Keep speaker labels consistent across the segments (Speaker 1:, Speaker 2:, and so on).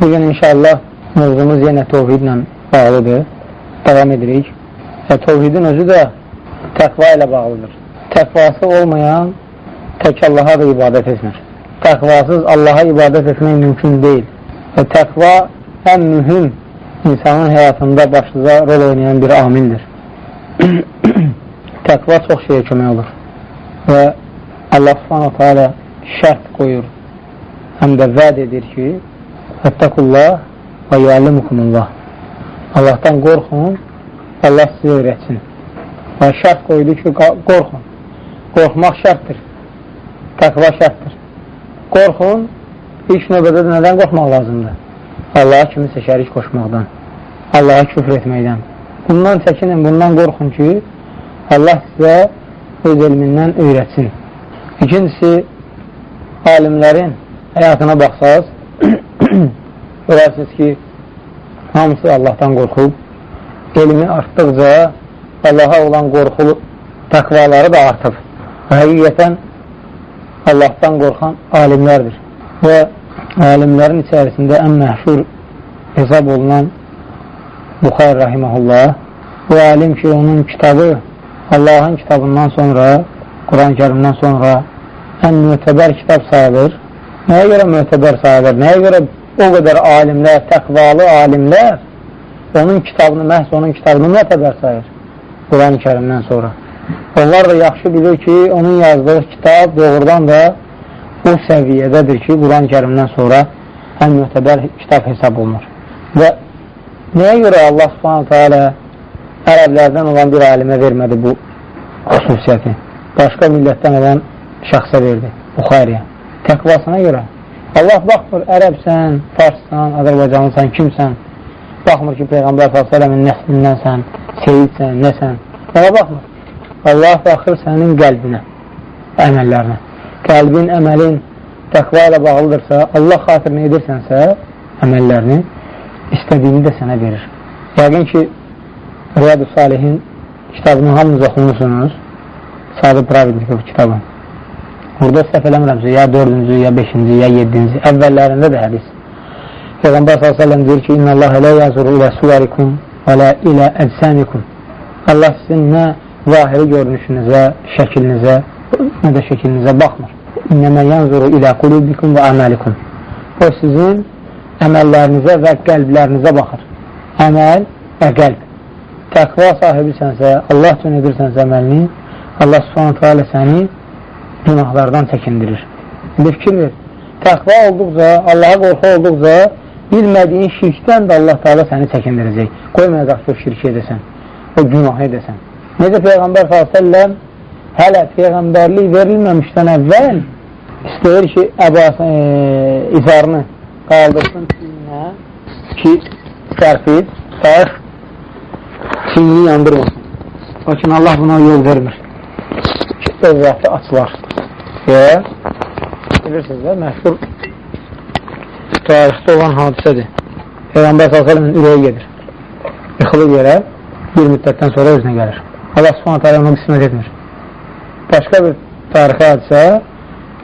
Speaker 1: Bugün inşallah mövzumuz yenə tovhidlə bağlıdır. Davam edirik. Və tovhidin özü də təqva ilə bağlıdır. Təqvası olmayan tək Allaha da ibadət etmir. Təqvasız Allaha ibadət etmək mümkün deyil. Və təqva ən mühüm insanın həyatında başlıca rol oynayan bir amildir. təqva çox şeyə kömək olur. Və Allah subhanahu teala şərt qoyur, həm də vəd edir ki, Fəttəqullah və yuəllimukumullah. Allahdan qorxun, Allah sizə öyrətsin. Və şərt qoydu ki, qorxun. Qorxmaq şərtdir. Təqva şərtdir. Qorxun, ilk növbədə nədən qorxmaq lazımdır? Allaha kimisə şərik qoşmaqdan, Allaha küfr etməkdən. Bundan çəkinin, bundan qorxun ki, Allah sizə öz elmindən öyrətsin. İkincisi, alimlərin həyatına baxsaz, görərsiniz ki, hamısı Allahdan qorxub, elmi artdıqca Allaha olan qorxulu təqvaları da artıb. Və həqiqətən Allahdan qorxan alimlərdir. Və alimlərin içərisində ən məhşur hesab olunan Buxar Rahiməhullah bu alim ki, onun kitabı Allahın kitabından sonra, Quran-ı kərimdən sonra ən mütəbər kitab sayılır. Nəyə görə mütəbər sayılır? Nəyə görə o qədər alimlər, təqvalı alimlər onun kitabını, məhz onun kitabını mütəbər sayır Quran-ı kərimdən sonra. Onlar da yaxşı bilir ki, onun yazdığı kitab doğrudan da o səviyyədədir ki, Quran-ı kərimdən sonra ən mütəbər kitab hesab olunur. Və nəyə görə Allah subhanətə alə ərəblərdən olan bir alimə vermədi bu xüsusiyyəti? Başqa millətdən olan şəxsə verdi, Buxariyə. Təqvasına görə. Allah baxmır, ərəbsən, farssan, Azərbaycanlısan, kimsən? Baxmır ki, Peyğəmbər s.ə.v-in nəslindənsən, seyidsən, nəsən? Ona baxmır. Allah baxır sənin qəlbinə, əməllərinə. Qəlbin, əməlin təqva ilə bağlıdırsa, Allah xatirinə edirsənsə, əməllərini istədiyini də sənə verir. Yəqin ki, Riyad-ı Salihin kitabını hamınız oxumursunuz. Sadı Pravidnikov kitabı. Burada səhv eləmirəmsə, ya 4-cü, ya 5-ci, ya 7-ci, əvvəllərində də hədis. Peyğəmbər s.ə.v deyir ki, İnna Allah lə yazuru ilə suvarikum və lə ilə əcsəmikum. Allah sizin nə zahiri görünüşünüzə, şəkilinizə, nə də şəkilinizə baxmır. İnnəmə yanzuru ilə qulubikum və əməlikum. O sizin əməllərinizə və qəlblərinizə baxır. Əməl və qəlb. Təqva sahibisənsə, Allah üçün edirsənsə əməlini, Allah subhanətə alə səni günahlardan çəkindirir. Bir fikir ver. Təqva olduqca, Allaha qorxu olduqca bilmədiyin şirkdən də Allah Teala səni çəkindirəcək. Qoymayacaq ki, o şirki edəsən, o günah edəsən. Necə Peyğəmbər s.ə.v hələ Peyğəmbərlik verilməmişdən əvvəl istəyir ki, əbas, e, izarını qaldırsın çiynə ki, sərfid, sərf çiynini yandırmasın. Lakin Allah buna yol vermir. Ki, övrəti açılar. Və bilirsiniz də, məşhur tarixdə olan hadisədir. Peyğəmbər s.ə.v-in ürəyi gedir. Yıxılır yerə, bir müddətdən sonra özünə gəlir. Allah alə onu qismət etmir. Başqa bir tarixi hadisə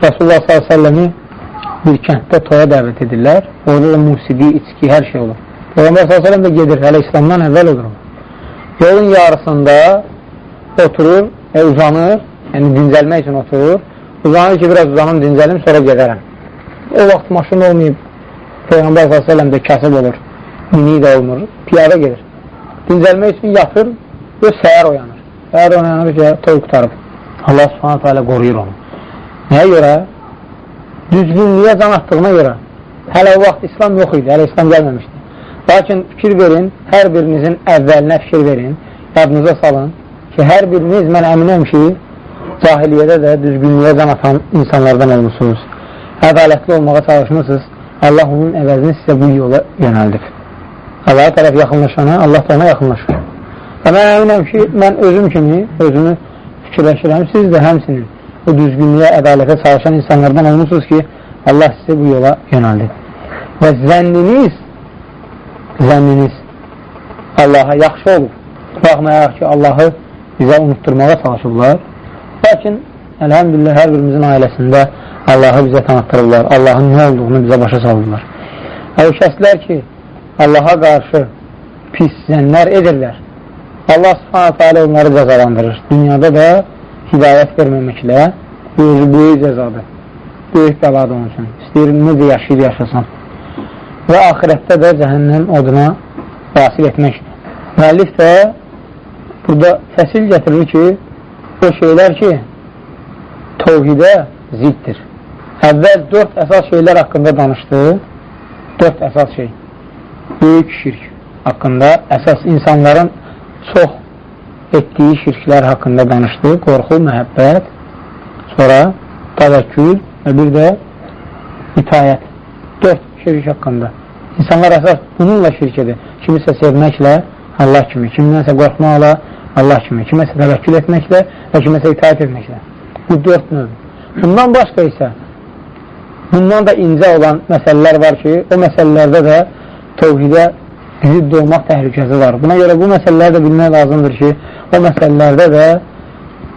Speaker 1: Rasulullah s.ə.v-i bir kənddə toya dəvət edirlər. Orada da musiqi, içki, hər şey olur. Peyğəmbər s.ə.v də gedir, hələ İslamdan əvvəl olur. Yolun yarısında oturur, e, uzanır, yəni dincəlmək üçün oturur. Uzanır ki, biraz uzanım, dincəlim, sonra gedərəm. O vaxt maşın olmayıb, Peyğəmbər s.ə.v də kasıb olur, mini də olmur, piyada gedir. Dincəlmək üçün yatır, və səhər oyanır. Səhər oyanır ki, toy qutarıb. Allah alə qoruyur onu. Nəyə görə? Düzgünlüyə can atdığına görə. Hələ o vaxt İslam yox idi, hələ İslam gəlməmişdi. Lakin fikir verin, hər birinizin əvvəlinə fikir verin, yadınıza salın ki, hər biriniz mən əminəm ki, cahiliyyədə də düzgünlüyə can atan insanlardan olmuşsunuz. Ədalətli olmağa çalışmışsınız. Allah onun əvəzini sizə bu yola yönəldib. Allaha tərəf yaxınlaşana, Allah da ona yaxınlaşır. Və mən əminəm ki, mən özüm kimi, özümü fikirləşirəm, siz də həmsinin o düzgünlüyə, ədalətə çalışan insanlardan olmuşsunuz ki, Allah sizi bu yola yönəldi. Və zənniniz, zənniniz Allaha yaxşı olur. Baxmayaq ki, Allahı bizə unutturmağa çalışırlar. Lakin, əlhəmdülillah, hər birimizin ailəsində Allahı bizə tanıtdırırlar, Allahın nə olduğunu bizə başa salırlar. O şəxslər ki, Allaha qarşı pis zənlər edirlər. Allah subhanətə alə onları cəzalandırır. Dünyada da hidayət verməməklə bu özü böyük cəzadır. Böyük bəladır onun üçün. İstəyir, necə yaşayır, yaşasın. Və ahirətdə də cəhənnəm oduna vasil etmək. Müəllif də burada fəsil gətirir ki, o şeylər ki, tovhidə ziddir. Əvvəl dörd əsas şeylər haqqında danışdı. Dörd əsas şey. Böyük şirk haqqında əsas insanların çox etdiyi şirklər haqqında danışdı. Qorxu, məhəbbət, sonra təvəkkül və bir də itayət. Dörd şirk haqqında. İnsanlar əsas bununla şirk edir. Kimisə sevməklə Allah kimi, kimdənsə qorxmaqla Allah kimi, kiməsə təvəkkül etməklə və kiməsə itayət etməklə. Bu dörd növ. Bundan başqa isə bundan da incə olan məsələlər var ki, o məsələlərdə də tövhidə zidd olmaq təhlükəsi var. Buna görə bu məsələləri də bilmək lazımdır ki, o məsələlərdə də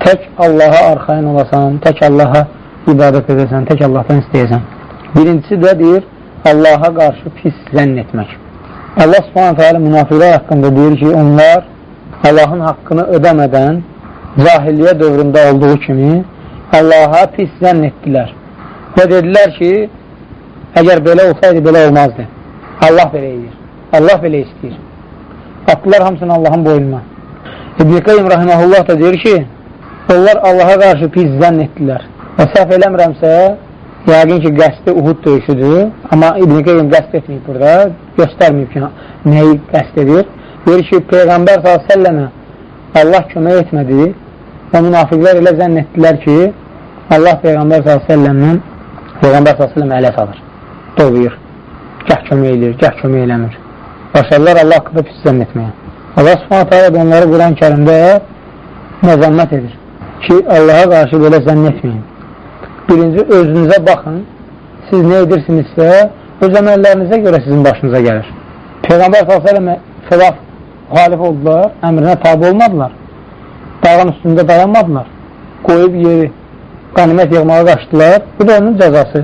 Speaker 1: tək Allaha arxain olasan, tək Allaha ibadət edəsən, tək Allahdan istəyəsən. Birincisi də deyir, Allaha qarşı pis zənn etmək. Allah subhanətə alə münafiqlər haqqında deyir ki, onlar Allahın haqqını ödəmədən cahiliyyə dövründə olduğu kimi Allaha pis zənn etdilər. Və dedilər ki, əgər belə olsaydı, belə olmazdı. Allah belə edir. Allah belə istəyir. Atdılar hamısını Allahın boynuna. İbn-i Qeym Rahiməhullah da deyir ki, onlar Allaha qarşı pis zənn etdilər. Və səhv eləmirəmsə, yəqin ki, qəsdi Uhud döyüşüdür. Amma İbn-i Qeym qəsd etməyib burada, göstərməyib ki, nəyi qəsd edir. Deyir ki, Peyğəmbər s.ə.və Allah kömək etmədi və münafiqlər elə zənn etdilər ki, Allah Peyğəmbər s.ə.və Peyğəmbər s.ə.və ələf alır, doğuyur, gəh kömək edir, gəh kömək eləmir. Başlarlar Allah haqqında pis zənn etməyə. Allah alə onları Quran kərimdə məzəmmət edir ki, Allaha qarşı belə zənn etməyin. Birinci, özünüzə baxın, siz nə edirsinizsə, öz əməllərinizə görə sizin başınıza gəlir. Peyğəmbər s.ə.və xilaf xalif oldular, əmrinə tabi olmadılar. Dağın üstündə dayanmadılar. Qoyub yeri, qanimət yığmağa qaçdılar. Bu da onun cəzası.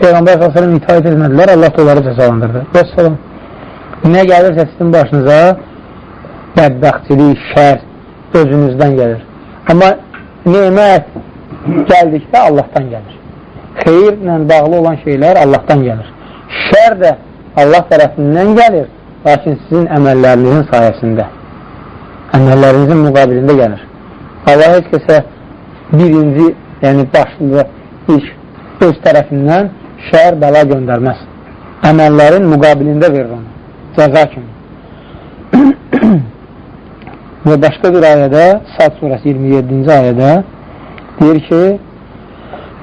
Speaker 1: Peyğəmbər s.ə.və itaət etmədilər, Allah da onları cəzalandırdı. Vəssalam. Nə gəlirsə sizin başınıza bədbəxtçilik, şər özünüzdən gəlir. Amma nemət gəldikdə Allahdan gəlir. Xeyirlə bağlı olan şeylər Allahdan gəlir. Şər də Allah tərəfindən gəlir, lakin sizin əməllərinizin sayəsində, əməllərinizin müqabilində gəlir. Allah heç kəsə birinci, yəni başlıca iş öz tərəfindən şər bəla göndərməz. Əməllərin müqabilində verir onu cəza kimi. Və başqa bir ayədə, Sad surəsi 27-ci ayədə deyir ki,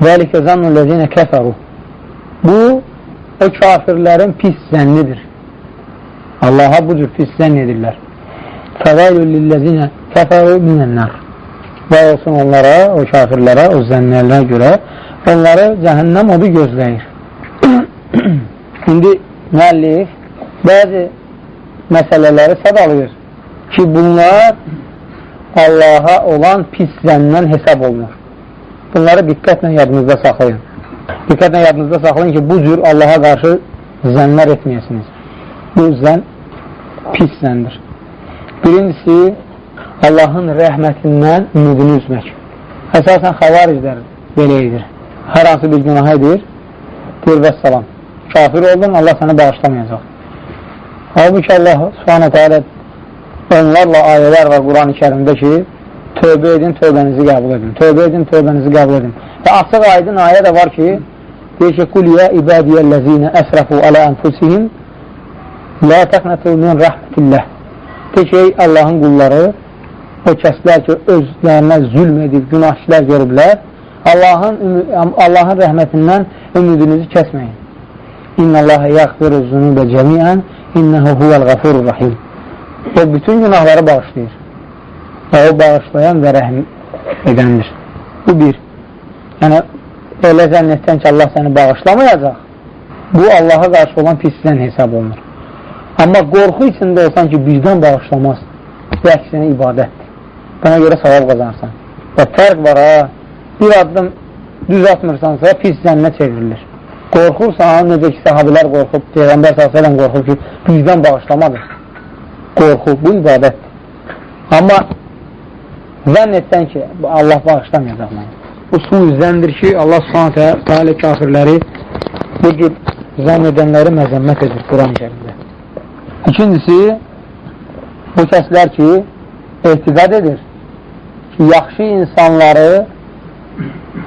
Speaker 1: Vəlikə zannu ləzinə kəfəru Bu, o kafirlərin pis zənnidir. Allaha bu cür pis zənn edirlər. Fəvəylü lilləzinə kəfəru minənlər Və olsun onlara, o kafirlərə, o zənnlərə görə onları cəhənnəm odu gözləyir. İndi müəllif bəzi məsələləri sadalayır ki, bunlar Allaha olan pis zəndən hesab olunur. Bunları diqqətlə yadınızda saxlayın. Diqqətlə yadınızda saxlayın ki, bu cür Allaha qarşı zənlər etməyəsiniz. Bu zən pis zəndir. Birincisi, Allahın rəhmətindən ümidini üzmək. Əsasən xavariclər belə edir. Hər hansı bir günah edir, deyir və salam. Kafir oldun, Allah səni bağışlamayacaq. Halbuki Allah subhanətə alə onlarla ayələr var Quran-ı kərimdə ki, tövbə edin, tövbənizi qəbul edin. Tövbə edin, tövbənizi qəbul edin. Və açıq aydın ayə də var ki, deyir ki, Qul yə ibadiyyəl-ləzinə əsrəfu alə ənfusihim lə təxnətu min rəhmətilləh. De ki, Allahın qulları, o kəslər ki, özlərinə zülm edib, günah görüblər, Allahın, Allahın rəhmətindən ümidinizi kəsməyin. İnna Allaha yəğfiru zunubə cəmiən İnnəhu huvəl qafurur rahim. O bütün günahları bağışlayır. Və o bağışlayan və rəhm edəndir. Bu bir. Yəni, elə zənn ki, Allah səni bağışlamayacaq, bu Allaha qarşı olan pisdən hesab olunur. Amma qorxu içində olsan ki, birdən bağışlamaz, bu əksinə ibadətdir. Buna görə savab qazanırsan. Və fərq var ha, bir addım düz atmırsansa, pis zənnə çevrilir. Qorxursan, necə ki, sahabilər qorxub, Peyğəmbər s.ə.v qorxub ki, bizdən bağışlamadır. Qorxu, bu ibadətdir. Amma zənn etsən ki, Allah bağışlamayacaq mənə. Bu su zəndir ki, Allah s.ə.v təalə kafirləri bu cür zənn edənləri məzəmmət edir Quran-ı kərimdə. İkincisi, bu kəslər ki, etiqad edir ki, yaxşı insanları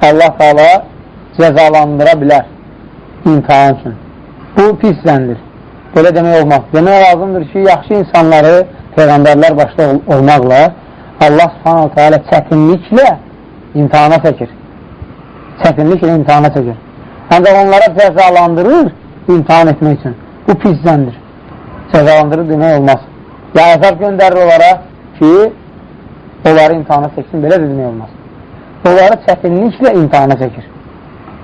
Speaker 1: Allah Taala cəzalandıra bilər imtihan üçün. Bu pis zəndir. Belə demək olmaz. Demək lazımdır ki, yaxşı insanları Peyğəmbərlər başda ol olmaqla Allah subhanahu teala çətinliklə imtihana çəkir. Çətinliklə imtihana çəkir. Ancaq onlara cəzalandırır imtihan etmək üçün. Bu pis zəndir. Cəzalandırır demək olmaz. Ya əzab göndərir onlara ki, onları imtihana çəksin, belə də demək olmaz. Onları çətinliklə imtihana çəkir.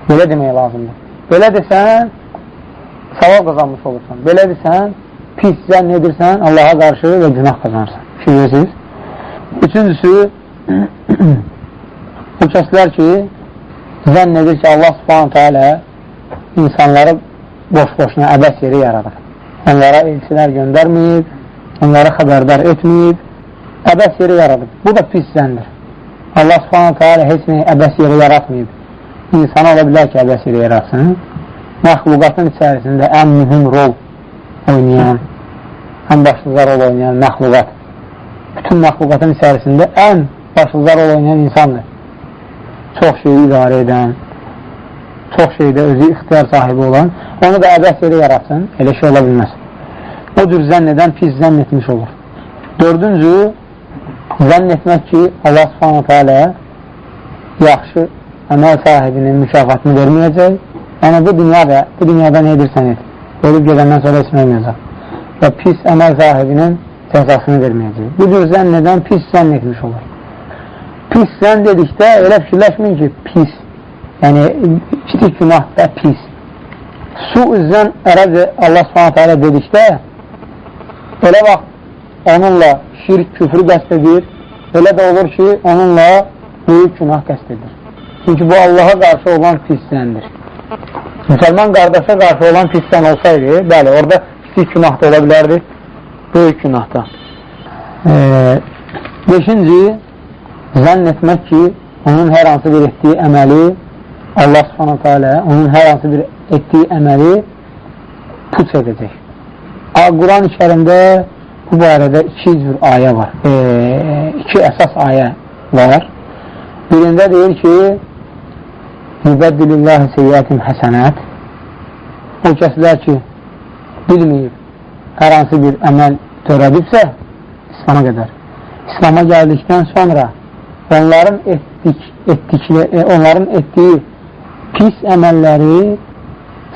Speaker 1: Belə demək lazımdır. Belə desən, savab qazanmış olursan. Belə desən, pis zənn edirsən, Allaha qarşı və günah qazanırsan. Şübhəsiz. Üçüncüsü, bu kəslər ki, zənn edir ki, Allah subhanətə alə insanları boş-boşuna əbəs yeri yaradır. Onlara elçilər göndərməyib, onları xəbərdar etməyib, əbəs yeri yaradır. Bu da pis zəndir. Allah subhanətə alə heç nəyi əbəs yeri yaratmayıb. İnsan ola bilər ki, əbəs yeri yaratsın məxluqatın içərisində ən mühüm rol oynayan, ən başlıca rol oynayan məxluqat, bütün məxluqatın içərisində ən başlıca rol oynayan insandır. Çox şeyi idarə edən, çox şeydə özü ixtiyar sahibi olan, onu da əbəs yerə yaratsın, elə şey ola bilməz. O cür zənn edən pis zənn etmiş olur. Dördüncü, zənn etmək ki, Allah subhanətə alə yaxşı əməl sahibinin mükafatını verməyəcək, Yəni, bu dünyada, bu dünyada nə edirsən et. Ölüb gedəndən sonra olmayacaq. Və pis əməl sahibinin cəzasını verməyəcək. Bu cür zənn edən pis zənn etmiş olur. Pis zənn dedikdə elə fikirləşməyin ki, pis. Yəni, kiçik günah da pis. Su üzən ərəbcə Allah subhanətə alə dedikdə elə vaxt onunla şirk, küfrü qəst edir, elə də olur ki, onunla böyük günah qəst edir. Çünki bu Allaha qarşı olan pis zəndir. Müsəlman qardaşa qarşı olan pisdən olsaydı, bəli, orada kiçik günah da ola bilərdi, böyük günah da. E, beşinci, zənn etmək ki, onun hər hansı bir etdiyi əməli Allah subhanətə alə onun hər hansı bir etdiyi əməli puç edəcək. Quran-ı kərimdə bu barədə iki cür ayə var. E, iki əsas ayə var. Birində deyir ki, Yübəddililləhi seyyətin həsənət O kəslər ki, bilməyib, hər hansı bir əməl törədibsə, İslama qədər. İslama gəldikdən sonra onların, etdik, etdikli, e, onların etdiyi pis əməlləri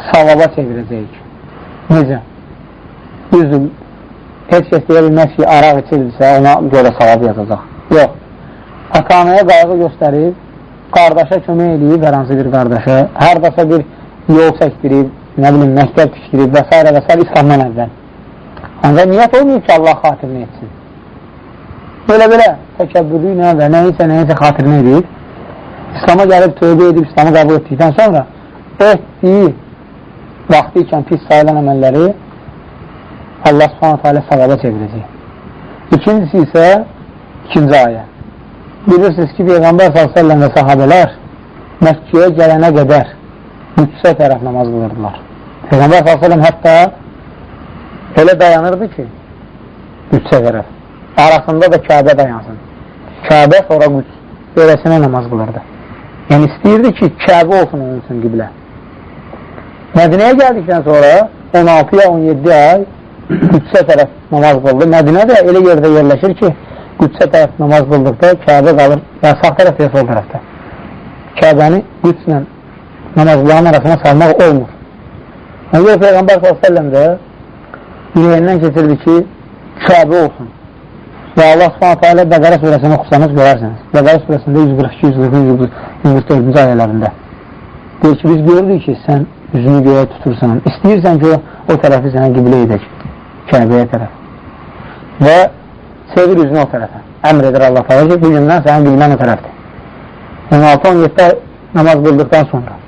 Speaker 1: savaba çevirəcəyik. Necə? Düzdür, heç kəs deyə bilməz ki, araq içildirsə, ona görə savab yazacaq. Yox. Ata-anaya qayğı göstərib, qardaşa kömək edib, hər hansı bir qardaşa, haradasa bir yol çəkdirib, nə bilim, məktəb tikdirib və s. və s. İslamdan əvvəl. Ancaq niyyət olmayıb ki, Allah xatirini etsin. Belə-belə təkəbbürlü ilə və nəyisə, nəyisə xatirini edib, İslama gəlib, tövbə edib, İslamı qəbul etdikdən sonra etdiyi vaxtı ikən pis sayılan əməlləri Allah subhanətə alə savaba çevirəcək. İkincisi isə ikinci ayə bilirsiniz ki, Peyğəmbər s.ə.v və sahabələr Məkkəyə gələnə qədər Qüdsə tərəf namaz qılırdılar. Peyğəmbər s.ə.v hətta elə dayanırdı ki, Qüdsə tərəf. Arasında da Kəbə dayansın. Kəbə sonra Qüds. Beləsinə namaz qılırdı. Yəni istəyirdi ki, Kəbə olsun onun üçün qiblə. Mədinəyə gəldikdən sonra 16 ya 17 ay Qüdsə tərəf namaz qıldı. Mədinə də elə yerdə yerləşir ki, Qüdsə tərəf namaz qıldıqda Kəbə qalır, ya sağ tərəf ya sol tərəfdə. Kəbəni Qüdslə namazların arasına salmaq olmur. Ona görə Peyğəmbər s.ə.v də ürəyindən keçirdi ki, Kəbə olsun. Və Allah subhanətə alə Bəqərə surəsini oxusanız görərsiniz. Bəqərə surəsində 142, 144-cü ayələrində. Deyir ki, biz görürük ki, sən üzünü göyə tutursan, istəyirsən ki, o tərəfi sənə qiblə edək, Kəbəyə tərəf. Və çevir üzünü o tərəfə. Əmr edir Allah təala ki, bu gündən sənin qilmən o tərəfdir. 16-17 namaz qıldıqdan sonra.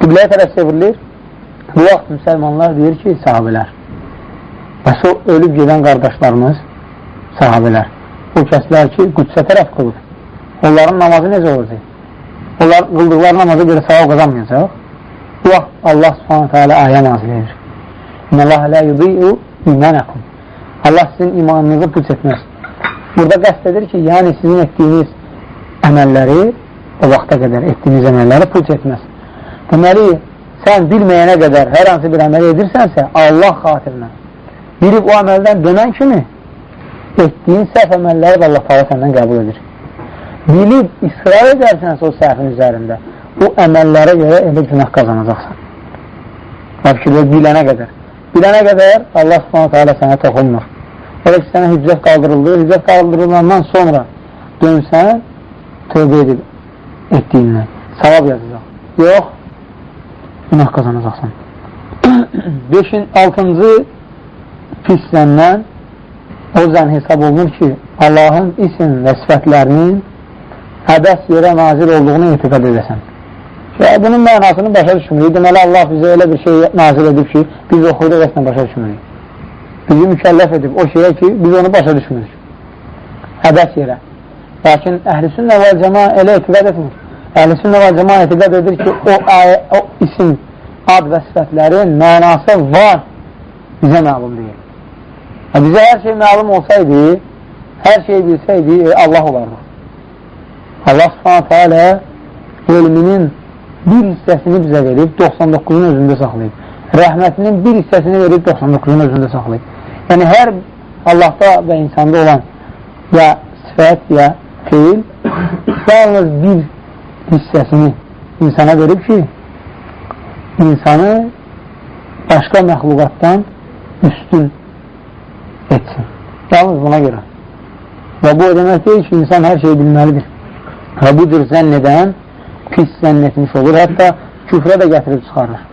Speaker 1: qibləyə tərəf çevrilir. Bu vaxt müsəlmanlar deyir ki, sahabələr. Bəs o ölüb gedən qardaşlarımız, sahabələr. O kəslər ki, qüdsə tərəf qılır. Onların namazı necə olacaq? Onlar qıldıqları namaza görə savab qazanmayacaq. Bu vaxt Allah subhanətə alə ayə nazil edir. İnnəllah lə yudiyu imanəkum. Allah sizin imanınızı puç etməz. Burada qəst edir ki, yəni sizin etdiyiniz əməlləri o vaxta qədər etdiyiniz əməlləri puç etməz. Deməli, sən bilməyənə qədər hər hansı bir əməl edirsənsə, Allah xatirinə bilib o əməldən dönən kimi etdiyin səhv əməlləri də Allah taala səndən qəbul edir. Bilib israr edərsənsə o səhvin üzərində, o əməllərə görə elə günah qazanacaqsan. Fikirlə bilənə qədər. Bilənə qədər Allah subhanətə alə sənə toxunmur. Elə ki, sənə hüccət qaldırıldı, hüccət qaldırılandan sonra dönsən, tövbə edib etdiyindən. Savab yazacaq. Yox, günah qazanacaqsan. 5-in 6-cı pis zəndən o zən hesab olunur ki, Allahın isim və sifətlərinin həbəs yerə nazil olduğunu etiqad edəsən. Və bunun mənasını başa düşmürük. Deməli, Allah bizə elə bir şey nazil edib ki, biz oxuyuruq əslən başa düşmürük. Bizi mükəlləf edib o şeyə ki, biz onu başa düşmürük. Həbəs yerə. Lakin əhlüsünnə və cəma elə etiqad etmir. Əhlüsünnə və cəma etiqad edir ki, o, o isim, ad və sifətlərin mənası var, bizə məlum deyil. E, bizə hər şey məlum olsaydı, hər şey bilsəydi, e, Allah olardı. Allah subhanətə alə elminin bir hissəsini bizə verib, 99-un özündə saxlayıb. Rəhmətinin bir hissəsini verib, 99-un özündə saxlayıb. Yəni, hər Allahda və insanda olan ya sifət, ya feil yalnız bir hissəsini insana verib ki, insanı başqa məxluqatdan üstün etsin. Yalnız buna görə. Və bu o demək deyil ki, insan hər şeyi bilməlidir. Və bu cür zənn edən pis zənn etmiş olur. Hətta küfrə də gətirib çıxarır.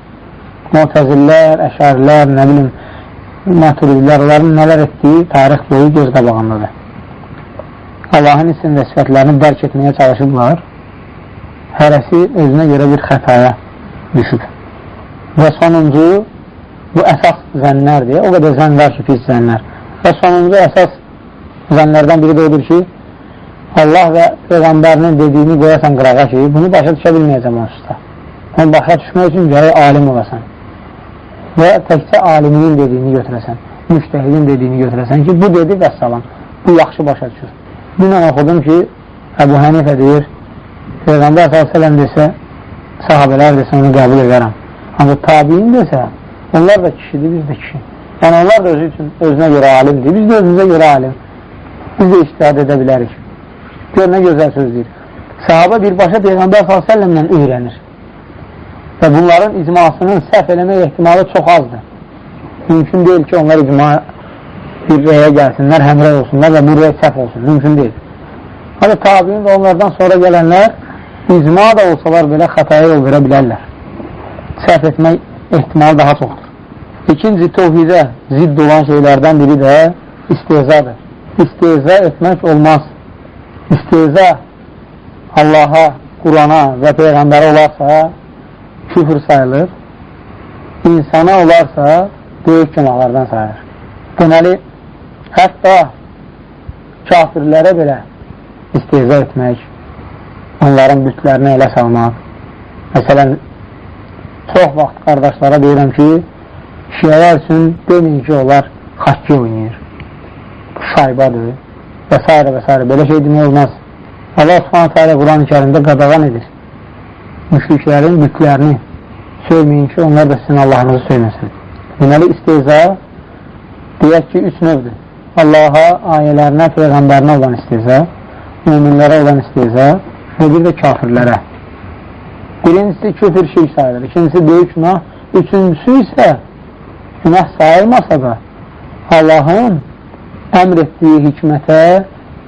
Speaker 1: Mutəzillər, əşərlər, nə bilim, maturidlər, onların nələr etdiyi tarix boyu göz qabağındadır. Allahın isim və sifətlərini dərk etməyə çalışıblar. Hərəsi özünə görə bir xətaya düşüb. Və sonuncu, bu əsas zənnlərdir. O qədər zənn var ki, pis zənnlər. Və sonuncu əsas zənnlərdən biri də odur ki, Allah və Peyğəmbərinin dediyini qoyasan qırağa ki, bunu başa düşə bilməyəcəm onsuzda. Onu başa düşmək üçün gərək alim olasan. Və təkcə aliminin dediyini götürəsən, müştəhidin dediyini götürəsən ki, bu dedi və salam, bu yaxşı başa düşür. Dünən oxudum ki, Əbu Hənifə deyir, Peyğəmbər s.ə.v desə, sahabələr desə, onu qəbul edərəm. Ancaq tabiin desə, onlar da kişidir, biz də kişi. Yəni, onlar da özü üçün özünə görə alimdir, biz də özümüzə görə alim. Biz də iştihad edə bilərik. Gör, nə gözəl söz deyir. Sahabə birbaşa Peyğəmbər s.ə.v-lə öyrənir. Və bunların icmasının səhv eləmək ehtimalı çox azdır. Mümkün deyil ki, onlar icma bir rəyə gəlsinlər, həmrəy olsunlar və bu rəy səhv olsun. Mümkün deyil. Hələ tabiin və onlardan sonra gələnlər icma da olsalar belə xətaya yol verə bilərlər. Səhv etmək ehtimalı daha çoxdur. İkinci tovhidə zidd olan şeylərdən biri də istehzadır. İstehza etmək olmaz. İstehza Allaha, Qurana və Peyğəmbərə olarsa küfür sayılır. İnsana olarsa böyük günahlardan sayılır. Deməli, hətta kafirlərə belə istehza etmək, onların bütlərini elə salmaq. Məsələn, çox vaxt qardaşlara deyirəm ki, şiyələr üçün deməyin ki, onlar xakkı oynayır, şaybadır və s. və s. Belə şey demək olmaz. Allah subhanətə alə Quran-ı kərimdə qadağan edir. Müşriklərin bütlərini söyməyin ki, onlar da sizin Allahınızı söyməsin. Deməli, isteyza deyək ki, üç növdür. Allaha, ayələrinə, Peyğəmbərinə olan isteyza, müminlərə olan isteyza və bir də kafirlərə. Birincisi küfür şirk sayılır, ikincisi böyük günah, üçüncüsü isə günah sayılmasa da Allahın əmr etdiyi hikmətə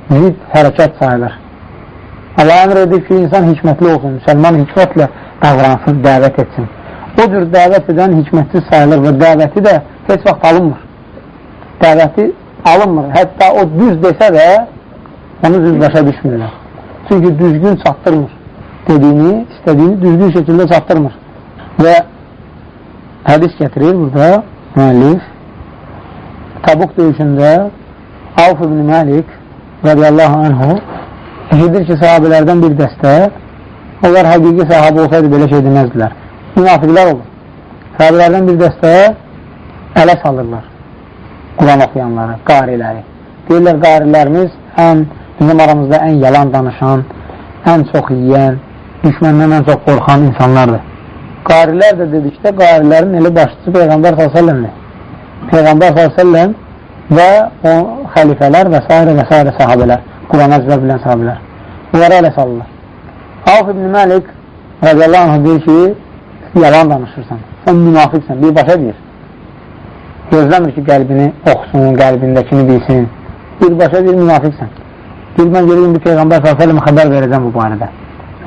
Speaker 1: zid hərəkət sayılır. Allah əmr edir ki, insan hikmətli olsun, müsəlman hikmətlə davransın, dəvət etsin. O cür dəvət edən hikmətsiz sayılır və dəvəti də heç vaxt alınmır. Dəvəti alınmır. Hətta o düz desə də onu düz başa düşmürlər. Çünki düzgün çatdırmır. Dediyini, istədiyini düzgün şəkildə çatdırmır. Və hədis gətirir burada müəllif Tabuk döyüşündə Avf ibn Məlik radiyallahu anhu eşidir ki, sahabələrdən bir dəstə onlar həqiqi sahabə olsaydı belə şey deməzdilər. Münafiqlər olur. Sahabələrdən bir dəstə ələ salırlar Quran oxuyanları, qariləri. Deyirlər, qarilərimiz ən, bizim aramızda ən yalan danışan, ən çox yiyən, düşməndən ən çox qorxan insanlardır. Qarilər də dedikdə, qarilərin elə başçısı Peyğəmbər s.ə.v-dir. Peyğəmbər s.ə.v və o xəlifələr və s. və s. sahabələr, Quran əzbər bilən sahabələr. Bunları ələ salırlar. Avf ibn Məlik radiyallahu anh deyir ki, yalan danışırsan, sən münafiqsən, birbaşa deyir. Gözləmir ki, qəlbini oxusun, qəlbindəkini bilsin. Birbaşa deyir, münafiqsən. Deyir, mən gedir, indi Peyğəmbər s.ə.və xəbər verəcəm bu barədə.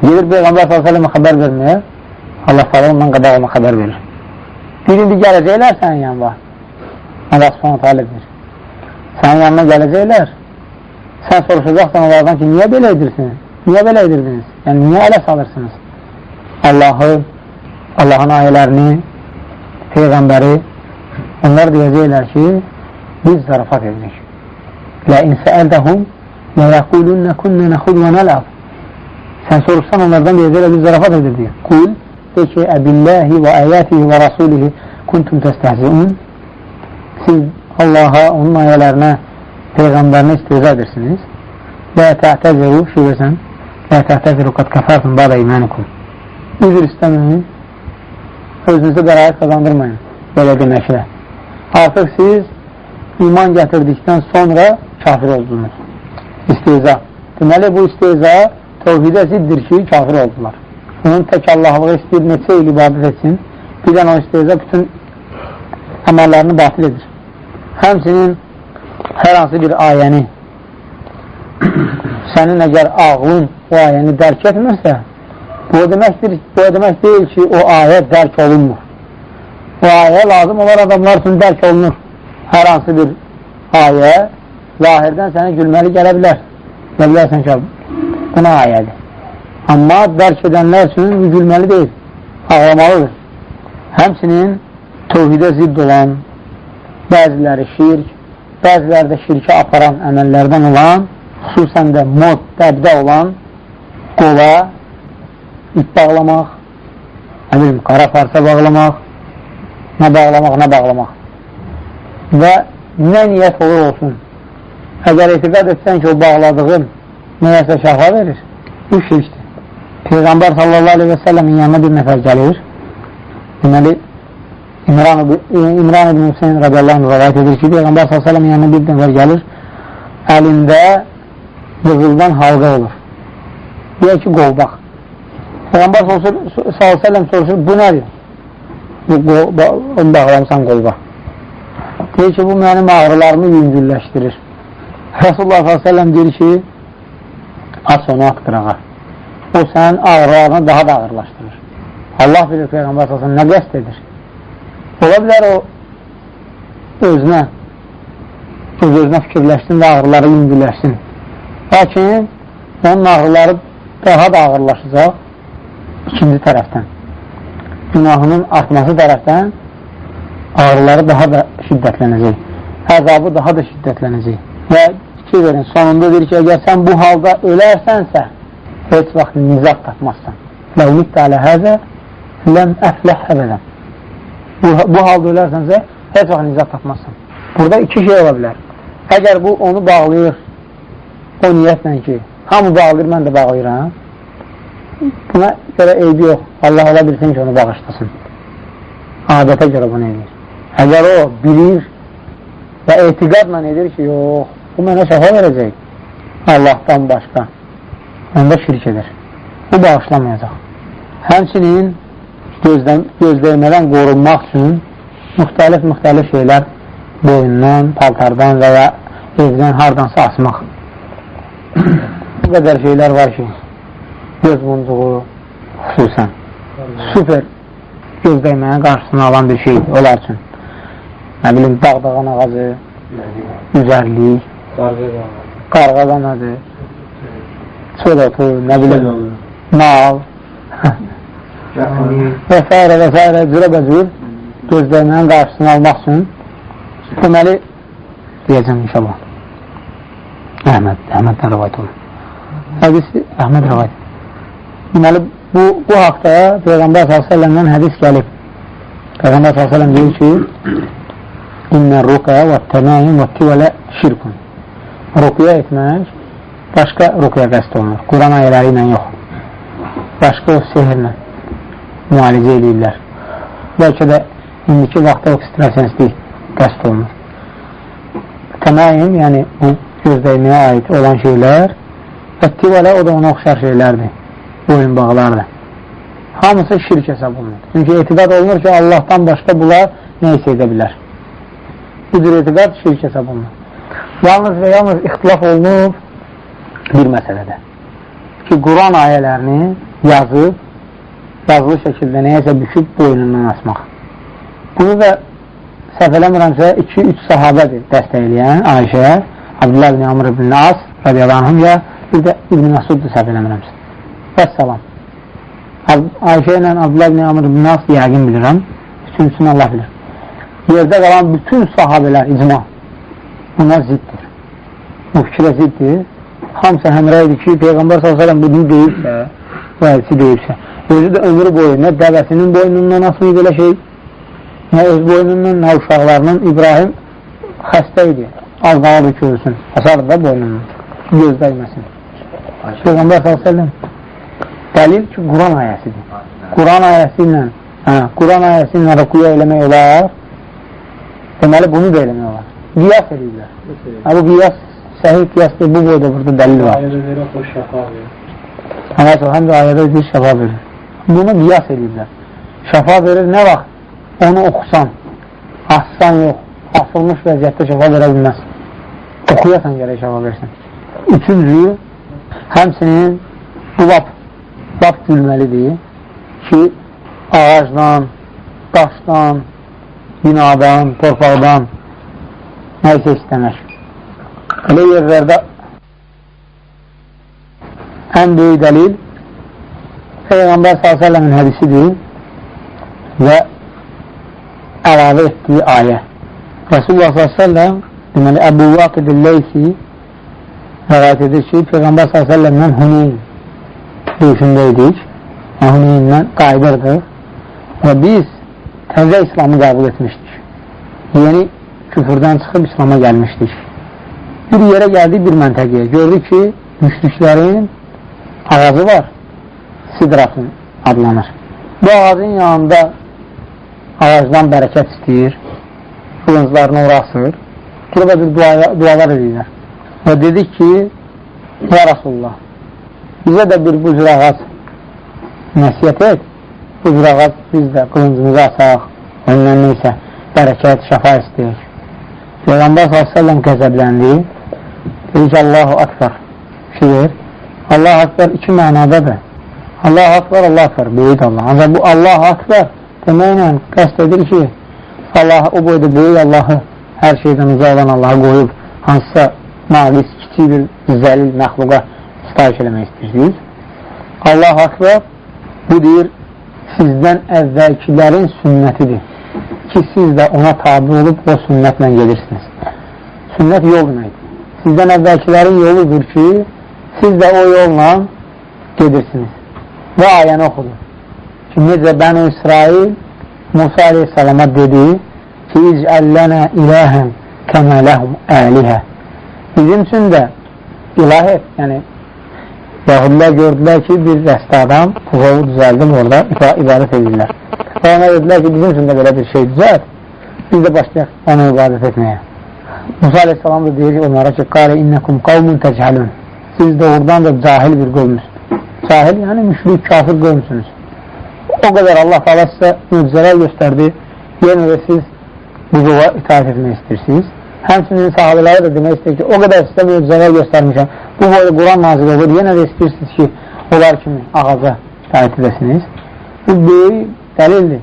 Speaker 1: Gedir, Peyğəmbər s.ə.və xəbər verməyə, Allah s.ə.və ondan qədər ona xəbər verir. Deyir, indi gələcəklər sənin yanına. Allah s.ə.və deyir. Sənin yanına gələcəklər. Sən soruşacaqsan onlardan ki, niyə belə edirsin? Niyə belə edirdiniz? Yəni, niyə ələ salırsınız? Allahı, Allahın ayələrini, Peyğəmbəri, onlar deyəcəklər ki, biz zarafat edirik. Lə insəəldəhum, lə yəqulunnə künnə nəxud və nələb. Sən soruşsan onlardan deyəcəklər, biz zarafat edirdik. Qul, de ki, əbilləhi və əyətihi və rasulihi kuntum təstəhziun. Siz Allaha, onun ayələrinə, Peyğəmbərinə istihza edirsiniz. Və təhtəziru, şübhəsən, Və təhtəziru qad kəfərtum bada imənikum. Üzr istəməyin, özünüzə bəraət qazandırmayın belə deməklə. Artıq siz iman gətirdikdən sonra kafir oldunuz. İsteyza. Deməli, bu isteyza tövhidə ziddir ki, kafir oldular. Onun tək Allahlığı istəyir, neçə il ibadət etsin, birdən o isteyza bütün əməllərini batil edir. Həmsinin hər hansı bir ayəni sənin əgər ağlın o ayəni dərk etmirsə, bu deməkdir, bu demək deyil ki, o ayə dərk olunmur. O ayə lazım olar adamlar üçün dərk olunur. Hər hansı bir ayə zahirdən sənə gülməli gələ bilər. Və bilərsən ki, buna ayədir. Amma dərk edənlər üçün gülməli deyil, ağlamalıdır. Həmsinin tövhidə zidd olan, bəziləri şirk, bəziləri də şirkə aparan əməllərdən olan, xüsusən də mod, dəbdə olan qola ip bağlamaq, nə bilim, qara parça bağlamaq, nə bağlamaq, nə bağlamaq. Və nə niyyət olur olsun, əgər etiqad etsən ki, o bağladığın nəyəsə şəfa verir, bu şirkdir. Peyğəmbər sallallahu aleyhi və səlləmin yanına bir nəfər gəlir, deməli, İmran, İmran ibn Hüseyin radiyallahu anh rəvayət edir ki, Peyğəmbər sallallahu aleyhi və səlləmin yanına bir nəfər gəlir, əlində qızıldan halqa olur deyək ki, qovbaq. Peyğəmbər s.ə.v soruşur, bu nədir? Onu bağlamısan qolba. Deyir ki, bu mənim ağrılarımı yüngülləşdirir. Rasulullah s.ə.v deyir ki, as onu atdırağa. O sənin ağrılarını daha da ağırlaşdırır. Allah bilir Peyğəmbər s.ə.v nə qəst edir? Ola bilər o özünə öz-özünə fikirləşsin və ağrıları yüngülləşsin. Lakin onun ağrıları daha da ağırlaşacaq ikinci tərəfdən. Günahının artması tərəfdən ağrıları daha da şiddətlənəcək. Əzabı daha da şiddətlənəcək. Və fikir verin, sonunda deyir ki, əgər sən bu halda ölərsənsə, heç vaxt nizaq tapmazsan. Ləvliqdə alə həzə ləm əfləh əbədən. Bu, bu halda ölərsənsə, heç vaxt nizaq tapmazsan. Burada iki şey ola bilər. Əgər bu onu bağlayır o niyyətlə ki, Hamı bağlayır, mən də bağlayıram. Buna görə eybi yox. Allah ola bilsin ki, onu bağışlasın. Adətə görə bunu edir. Əgər o bilir və etiqadla edir ki, yox, bu mənə şəfa verəcək. Allahdan başqa. Onda şirk edir. Bu bağışlamayacaq. Həmçinin gözdən, gözdəymədən qorunmaq üçün müxtəlif-müxtəlif şeylər boyundan, paltardan və ya evdən hardansa asmaq. bu qədər şeylər var ki, göz muncuğu xüsusən super göz dəyməyin qarşısını alan bir şeydir onlar üçün. Nə bilim, dağdağan ağacı, üzərlik, qarğadanadır, çöl otu, nə bilim, mal, və s. və s. cürə-bəcür gözləmənin qarşısını almaq üçün deməli deyəcəm inşallah. Əhməd, Əhməddən rəvayət olun. Hədisi Əhməd rəvayət. Deməli, bu, bu haqda Peyğəmbər s.ə.v-dən hədis gəlib. Peyğəmbər s.ə.v deyir ki, İnnə ruqə və təməyim və tivələ şirkun. Ruqya etmək başqa ruqya qəst olunur. Quran ayələri ilə yox. Başqa sehirlə müalicə edirlər. Bəlkə də indiki vaxtda ekstrasenslik qəst olunur. Təməyim, yəni bu gözdəyməyə aid olan şeylər və tivələ o da ona oxşar şeylərdir. Boyun bağlardır. Hamısı şirk hesab olunur. Çünki etiqad olunur ki, Allahdan başqa bunlar nə isə edə bilər bu cür etiqad şirk hesab olunur. Yalnız və yalnız ixtilaf olunub bir məsələdə. Ki, Quran ayələrini yazıb, yazılı şəkildə nəyəsə büküb boynundan asmaq. Bunu da səhv eləmirəmsə 2-3 sahabədir dəstəkləyən Ayşə, Abdullah ibn Amr ibn As radiyallahu ya bir də İbn Məsuddur səhv eləmirəmsə. Vəssalam. Ayşə ilə Abdullah ibn Amr ibn As yəqin bilirəm. Üçüncüsünü Allah bilir yerdə qalan bütün sahabələr icma buna ziddir. Bu fikrə ziddir. Hamısı həmrə idi ki, Peyğəmbər s.ə.v bunu deyibsə, bu hədisi deyibsə, özü də ömrü boyu nə dəvəsinin boynundan asmayıb belə şey, nə öz boynundan, nə uşaqlarının İbrahim xəstə idi. Az qalır ki, ölsün. Asardı da boynundan. Göz dəyməsin. Peyğəmbər s.ə.v dəlil ki, Quran ayəsidir. Quran ayəsi ilə hə, Quran ayəsi ilə rəkuya eləmək olar Deməli, bunu da eləmək olar. Qiyas edirlər. Ha, bu qiyas, səhih qiyasdır, bu boyda burada dəlil var. Ayədə verək, o şəfa verir. Həmət həm də ayədə bir şəfa verir. Bunu qiyas edirlər. Şəfa verir nə vaxt? Onu oxusan, assan yox, asılmış vəziyyətdə şəfa verə bilməz. Oxuyasan gərək şəfa versin. Üçüncü, həmsinin bu lap, lap gülməlidir ki, ağacdan, daşdan, binadan, torpaqdan nə isə istənir. Elə yerlərdə ən böyük dəlil Peyğəmbər s.ə.v-in hədisidir və əlavə etdiyi ayə. Rasulullah s.ə.v deməli, Əbu Vaqid Leysi rəvayət edir ki, Peyğəmbər s.ə.v-dən Huneyn döyüşündə idik. Huneyndən qayıdırdıq və biz təzə İslamı qəbul etmişdik. Yeni küfürdən çıxıb İslama gəlmişdik. Bir yerə gəldik bir məntəqəyə. Gördük ki, müşriklərin ağacı var. Sidratın adlanır. Bu ağacın yanında ağacdan bərəkət istəyir. Qılınclarını orasır. Burada bir dua, dualar edirlər. Və dedik ki, Ya Rasulullah, bizə də bir bu cür ağac nəsiyyət et bu cür ağac biz də qılıncımızı asaq, ondan neysə bərəkət, şəfa istəyək. Peyğəmbər s.ə.v qəzəbləndi, dedi ki, Allahu Akbar şiir. Allah Akbar iki mənadadır. Allah Akbar, Allah Akbar, böyük Allah. Ancaq bu Allah Akbar deməklə qəst edir ki, Allah o boyda böyük Allahı hər şeydən uzaq olan Allahı qoyub hansısa naqis, kiçik bir zəlil məxluqa sitayiş eləmək istəyirsiniz. Allah Akbar bu deyir sizdən əvvəlkilərin sünnətidir ki, siz də ona tabi olub o sünnətlə gedirsiniz. Sünnət yol deməkdir. Sizdən əvvəlkilərin yoludur ki, siz də o yolla gedirsiniz. Və ayəni oxudu. Ki, necə Bənu İsrail Musa aleyhissalama dedi ki, İcəllənə iləhən kəmə ləhum əlihə. Bizim üçün də ilah et, yəni Yahudilər gördülər ki, bir dəstə adam puzovu düzəldib orada ibadət edirlər. Və ona dedilər ki, bizim üçün də belə bir şey düzəlt, biz də başlayaq ona ibadət etməyə. Musa aleyhissalam da deyir onlara ki, qare innəkum qavmun təcəlün. Siz doğrudan da cahil bir qövmüsünüz. Cahil, yəni müşrik, kafir qövmüsünüz. O qədər Allah Allah sizə mücizələr göstərdi, yenə də siz buzova itaat etmək istəyirsiniz. Həmçinin sahabələri də demək istəyir ki, o qədər sizə möcüzələr göstərmişəm. Bu boyda Quran nazil olur. Yenə də istəyirsiniz ki, onlar kimi ağaca şahid edəsiniz. Bu böyük dəlildir.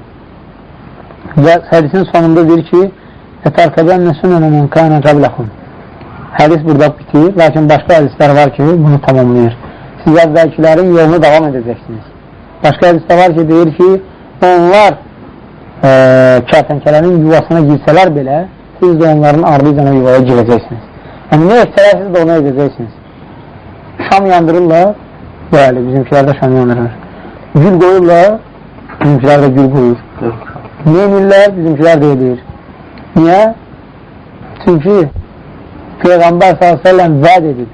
Speaker 1: Və hədisin sonunda deyir ki, Ətərkədən nəsünənə mən kənə qəbləxum. Hədis burada bitir, lakin başqa hədislər var ki, bunu tamamlayır. Siz əvvəlkilərin yolunu davam edəcəksiniz. Başqa hədisdə var ki, deyir ki, onlar e, kərtənkələrin yuvasına girsələr belə, siz də onların ardıyla yuvaya girəcəksiniz. Yəni, nə etsələr, siz də onu edəcəksiniz. Şam yandırırlar, bəli, bizimkilər də şam yandırır. Gül qoyurlar, bizimkilər də gül qoyur. Niyə emirlər? Bizimkilər də edir. Niyə? Çünki Peyğəmbər s.ə.v vəd edir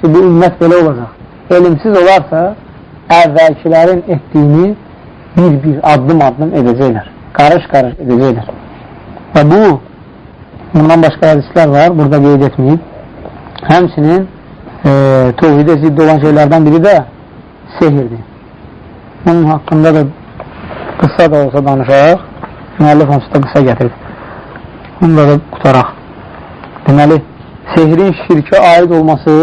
Speaker 1: ki, bu ümmət belə olacaq. Elimsiz olarsa, əvvəlkilərin etdiyini bir-bir, addım-addım edəcəklər. Qarış-qarış edəcəklər. Və bu, bundan başqa hədislər var, burada qeyd etməyib. Həmsinin e, tovhidə zidd olan şeylərdən biri də sehirdir. Bunun haqqında da qısa da olsa danışaq. Müəllif onsuz da qısa gətirib. Bunu da qutaraq. Deməli, sehrin şirkə aid olması,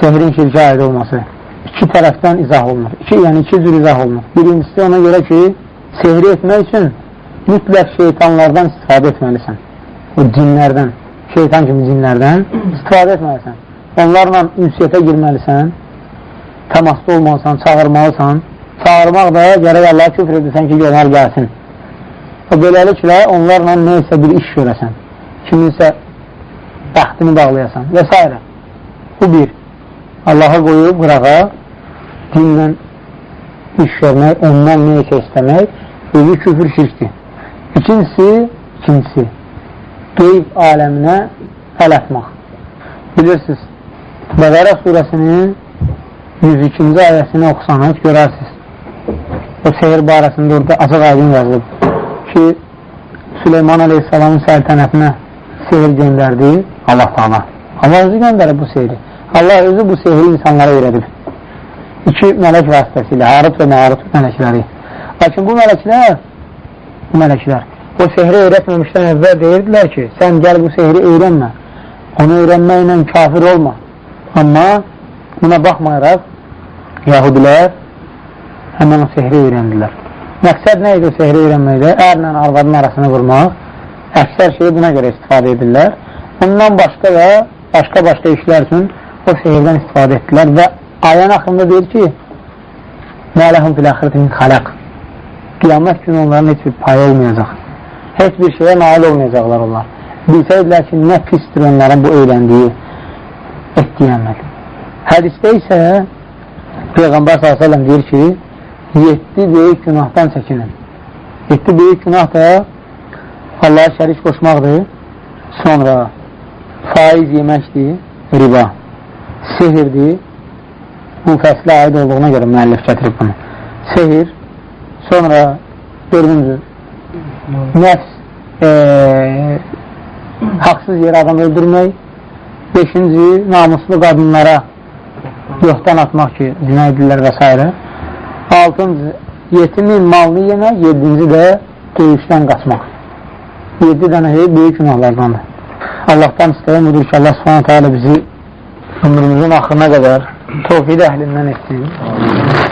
Speaker 1: sehrin şirkə aid olması iki tərəfdən izah olunur. İki, yəni iki cür izah olunur. Birincisi ona görə ki, sehri etmək üçün mütləq şeytanlardan istifadə etməlisən. O cinlərdən, şeytan kimi cinlərdən istifadə etməlisən. Onlarla ünsiyyətə girməlisən, təmasda olmalısan, çağırmalısan. Çağırmaq da gərək Allah küfr edirsən ki, görər gəlsin. Və beləliklə onlarla neysə bir iş görəsən, kiminsə bəxtini bağlayasan və s. Bu bir. Allaha qoyub qırağa dinlə iş görmək, ondan neysə istəmək, özü küfür şirkdir. İkincisi, ikincisi, qeyb aləminə əl atmaq. Bilirsiniz, Bəqərə surəsinin 102-ci ayəsini oxusanız görərsiniz. O seyir barəsində orada açıq aydın yazılıb ki, Süleyman Aleyhisselamın səltənətinə sehir göndərdi Allah Taala. Allah özü göndərib bu sehri. Allah özü bu sehri insanlara öyrədib. İki mələk vasitəsilə, Harut və Marut mələkləri. Lakin bu mələklər, bu mələklər o sehri öyrətməmişdən əvvəl deyirdilər ki, sən gəl bu sehri öyrənmə. Onu öyrənməklə kafir olma. Amma buna baxmayaraq, Yahudilər həmən o sehri öyrəndilər. Məqsəd nə idi sehri öyrənməkdə? Ərlə arvadın arasını vurmaq. Əksər şeyi buna görə istifadə edirlər. Ondan başqa da başqa-başqa işlər üçün o sehirdən istifadə etdilər və ayən axırında deyir ki, Mələhum fil əxirəti min xaləq Qiyamət günü onların heç bir payı olmayacaq. Heç bir şeyə nail olmayacaqlar onlar. Bilsəydilər ki, nə pisdir onların bu öyrəndiyi etdiyi əməl. Hədisdə isə Peyğəmbər s.ə.v deyir ki, 7 böyük günahdan çəkinin. 7 böyük günah da Allah'a şərik qoşmaqdır. Sonra faiz yeməkdir, riba, sehirdir. Bu fəslə aid olduğuna görə müəllif gətirib bunu. Sehir, sonra dördüncü, nəfs, e, haqsız yer adam öldürmək, beşinci, namuslu qadınlara yoxdan atmaq ki, zina edirlər və s. Altıncı, yetimin malını yemək, yedinci də döyüşdən qaçmaq. Yedi dənə hey, böyük günahlardandır. Allahdan istəyəm odur ki, Allah subhanətə alə bizi ömrümüzün axırına qədər tovhid əhlindən etsin.